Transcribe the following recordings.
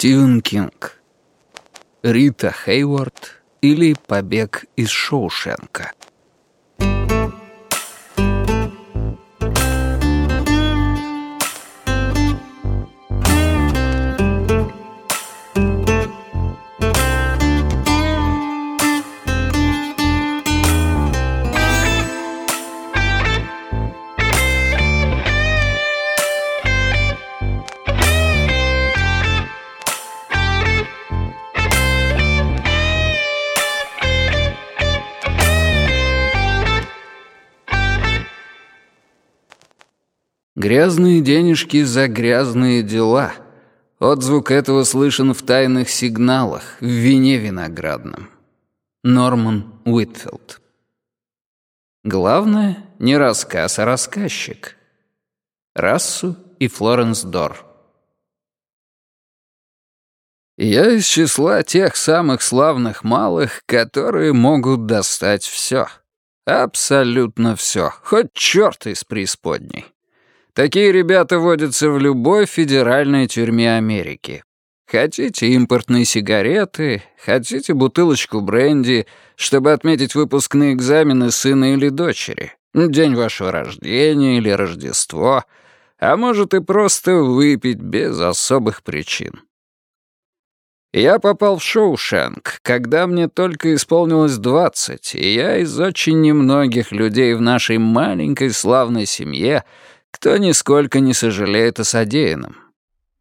Стивен Кинг. Рита Хейворд или «Побег из Шоушенка». Грязные денежки за грязные дела. Отзвук этого слышен в тайных сигналах, в вине виноградном. Норман Уитфилд. Главное — не рассказ, а рассказчик. Рассу и Флоренс Дор. Я из числа тех самых славных малых, которые могут достать все. Абсолютно все, хоть черт из преисподней. Такие ребята водятся в любой федеральной тюрьме Америки. Хотите импортные сигареты, хотите бутылочку бренди, чтобы отметить выпускные экзамены сына или дочери, день вашего рождения или Рождество, а может и просто выпить без особых причин. Я попал в Шоушенк, когда мне только исполнилось двадцать, и я из очень немногих людей в нашей маленькой славной семье — кто нисколько не сожалеет о содеянном.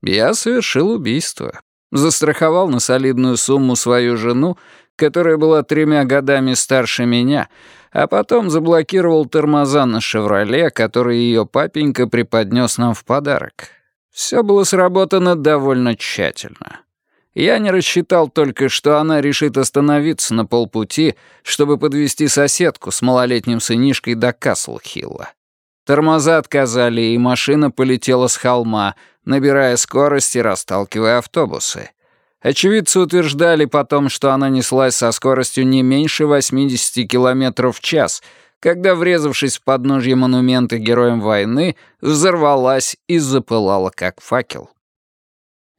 Я совершил убийство. Застраховал на солидную сумму свою жену, которая была тремя годами старше меня, а потом заблокировал тормоза на «Шевроле», который ее папенька преподнес нам в подарок. Все было сработано довольно тщательно. Я не рассчитал только, что она решит остановиться на полпути, чтобы подвести соседку с малолетним сынишкой до Каслхилла. Тормоза отказали, и машина полетела с холма, набирая скорость и расталкивая автобусы. Очевидцы утверждали потом, что она неслась со скоростью не меньше 80 км в час, когда, врезавшись в подножье монумента героям войны, взорвалась и запылала, как факел.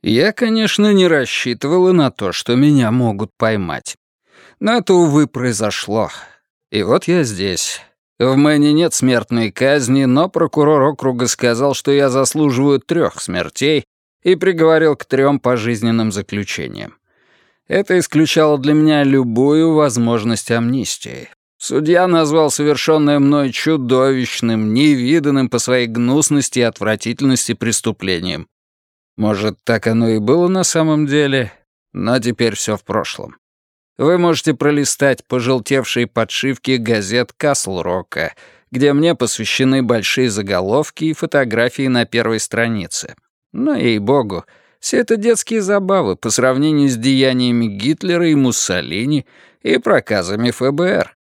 Я, конечно, не рассчитывала на то, что меня могут поймать. Но это, увы, произошло. И вот я здесь, в Мэне нет смертной казни, но прокурор округа сказал, что я заслуживаю трех смертей и приговорил к трем пожизненным заключениям. Это исключало для меня любую возможность амнистии. Судья назвал совершенное мной чудовищным, невиданным по своей гнусности и отвратительности преступлением. Может, так оно и было на самом деле, но теперь все в прошлом вы можете пролистать пожелтевшие подшивки газет Касл-Рока, где мне посвящены большие заголовки и фотографии на первой странице. Но, ей-богу, все это детские забавы по сравнению с деяниями Гитлера и Муссолини и проказами ФБР.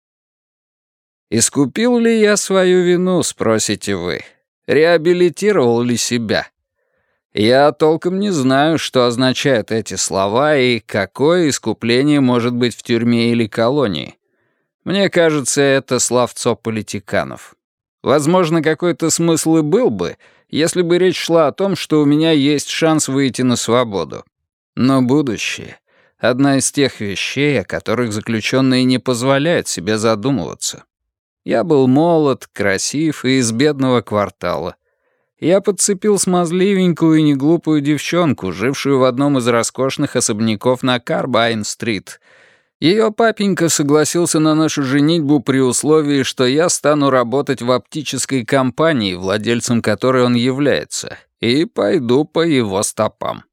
Искупил ли я свою вину, спросите вы? Реабилитировал ли себя? Я толком не знаю, что означают эти слова и какое искупление может быть в тюрьме или колонии. Мне кажется, это словцо политиканов. Возможно, какой-то смысл и был бы, если бы речь шла о том, что у меня есть шанс выйти на свободу. Но будущее — одна из тех вещей, о которых заключенные не позволяют себе задумываться. Я был молод, красив и из бедного квартала — я подцепил смазливенькую и неглупую девчонку, жившую в одном из роскошных особняков на Карбайн-стрит. Ее папенька согласился на нашу женитьбу при условии, что я стану работать в оптической компании, владельцем которой он является, и пойду по его стопам.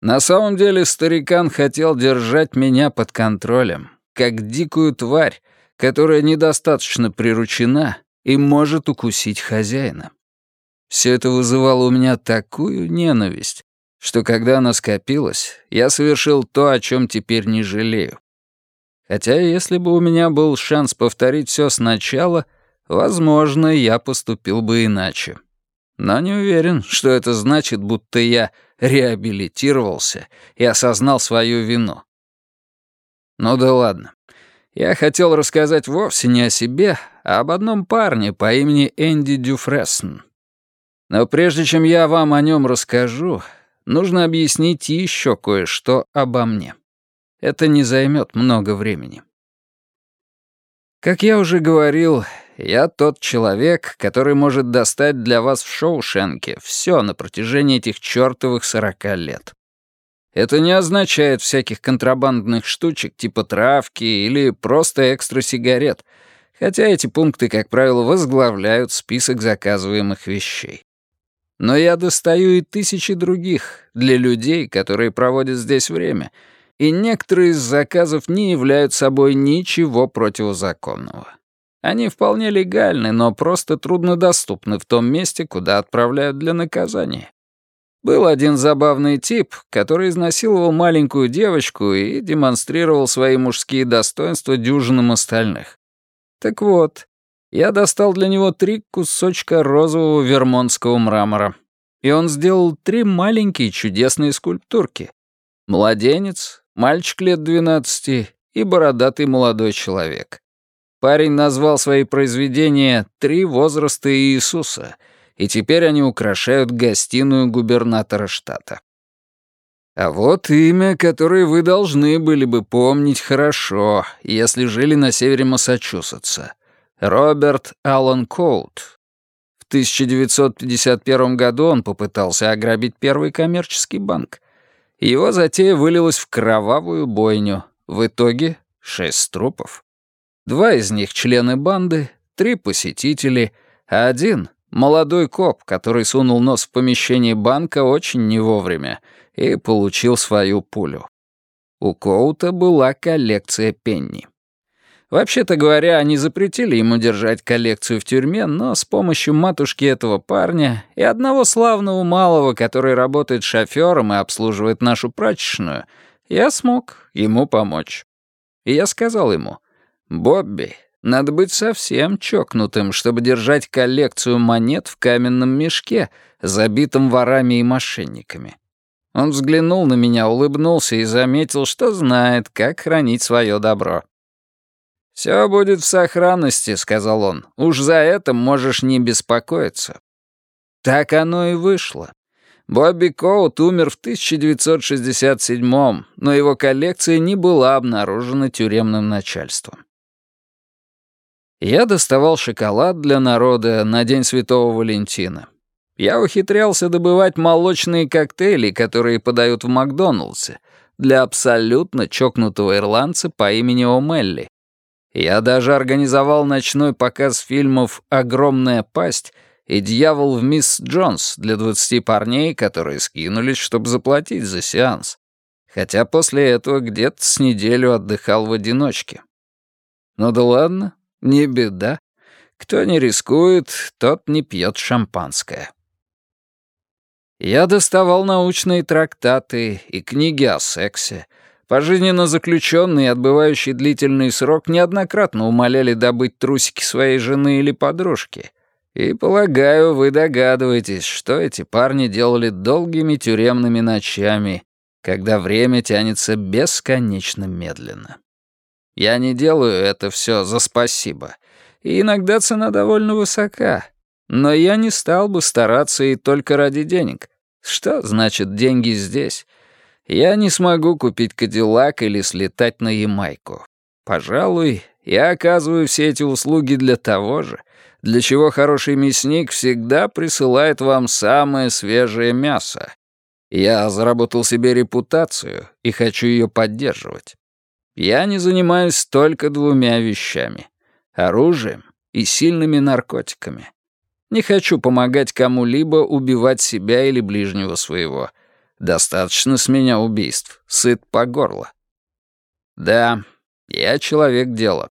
На самом деле старикан хотел держать меня под контролем, как дикую тварь, которая недостаточно приручена и может укусить хозяина. Все это вызывало у меня такую ненависть, что когда она скопилась, я совершил то, о чем теперь не жалею. Хотя если бы у меня был шанс повторить все сначала, возможно, я поступил бы иначе. Но не уверен, что это значит, будто я реабилитировался и осознал свою вину. Ну да ладно. Я хотел рассказать вовсе не о себе, а об одном парне по имени Энди Дюфрессен. Но прежде чем я вам о нем расскажу, нужно объяснить еще кое-что обо мне. Это не займет много времени. Как я уже говорил, я тот человек, который может достать для вас в Шоушенке все на протяжении этих чертовых сорока лет. Это не означает всяких контрабандных штучек типа травки или просто экстра сигарет, хотя эти пункты, как правило, возглавляют список заказываемых вещей. Но я достаю и тысячи других для людей, которые проводят здесь время, и некоторые из заказов не являются собой ничего противозаконного. Они вполне легальны, но просто труднодоступны в том месте, куда отправляют для наказания. Был один забавный тип, который изнасиловал маленькую девочку и демонстрировал свои мужские достоинства дюжинам остальных. Так вот, я достал для него три кусочка розового вермонтского мрамора. И он сделал три маленькие чудесные скульптурки. Младенец, мальчик лет 12 и бородатый молодой человек. Парень назвал свои произведения «Три возраста Иисуса», и теперь они украшают гостиную губернатора штата. А вот имя, которое вы должны были бы помнить хорошо, если жили на севере Массачусетса — Роберт Аллан Коут. В 1951 году он попытался ограбить первый коммерческий банк. Его затея вылилась в кровавую бойню. В итоге шесть трупов. Два из них — члены банды, три посетители, а один — молодой коп, который сунул нос в помещение банка очень не вовремя и получил свою пулю. У Коута была коллекция пенни. Вообще-то говоря, они запретили ему держать коллекцию в тюрьме, но с помощью матушки этого парня и одного славного малого, который работает шофёром и обслуживает нашу прачечную, я смог ему помочь. И я сказал ему, «Бобби, надо быть совсем чокнутым, чтобы держать коллекцию монет в каменном мешке, забитом ворами и мошенниками». Он взглянул на меня, улыбнулся и заметил, что знает, как хранить свое добро. «Все будет в сохранности», — сказал он. «Уж за это можешь не беспокоиться». Так оно и вышло. Бобби Коут умер в 1967-м, но его коллекция не была обнаружена тюремным начальством. Я доставал шоколад для народа на День Святого Валентина. Я ухитрялся добывать молочные коктейли, которые подают в Макдоналдсе, для абсолютно чокнутого ирландца по имени О'Мелли, я даже организовал ночной показ фильмов «Огромная пасть» и «Дьявол в мисс Джонс» для двадцати парней, которые скинулись, чтобы заплатить за сеанс. Хотя после этого где-то с неделю отдыхал в одиночке. Ну да ладно, не беда. Кто не рискует, тот не пьет шампанское. Я доставал научные трактаты и книги о сексе, Пожизненно заключенные, отбывающие длительный срок, неоднократно умоляли добыть трусики своей жены или подружки. И, полагаю, вы догадываетесь, что эти парни делали долгими тюремными ночами, когда время тянется бесконечно медленно. Я не делаю это все за спасибо, и иногда цена довольно высока. Но я не стал бы стараться и только ради денег. Что значит деньги здесь? Я не смогу купить Кадиллак или слетать на Ямайку. Пожалуй, я оказываю все эти услуги для того же, для чего хороший мясник всегда присылает вам самое свежее мясо. Я заработал себе репутацию и хочу ее поддерживать. Я не занимаюсь только двумя вещами — оружием и сильными наркотиками. Не хочу помогать кому-либо убивать себя или ближнего своего — Достаточно с меня убийств, сыт по горло. Да, я человек дела.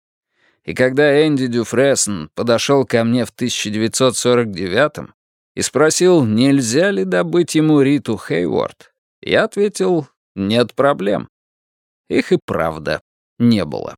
И когда Энди Дюфрессен подошел ко мне в 1949-м и спросил, нельзя ли добыть ему Риту Хейворд, я ответил, нет проблем. Их и правда не было.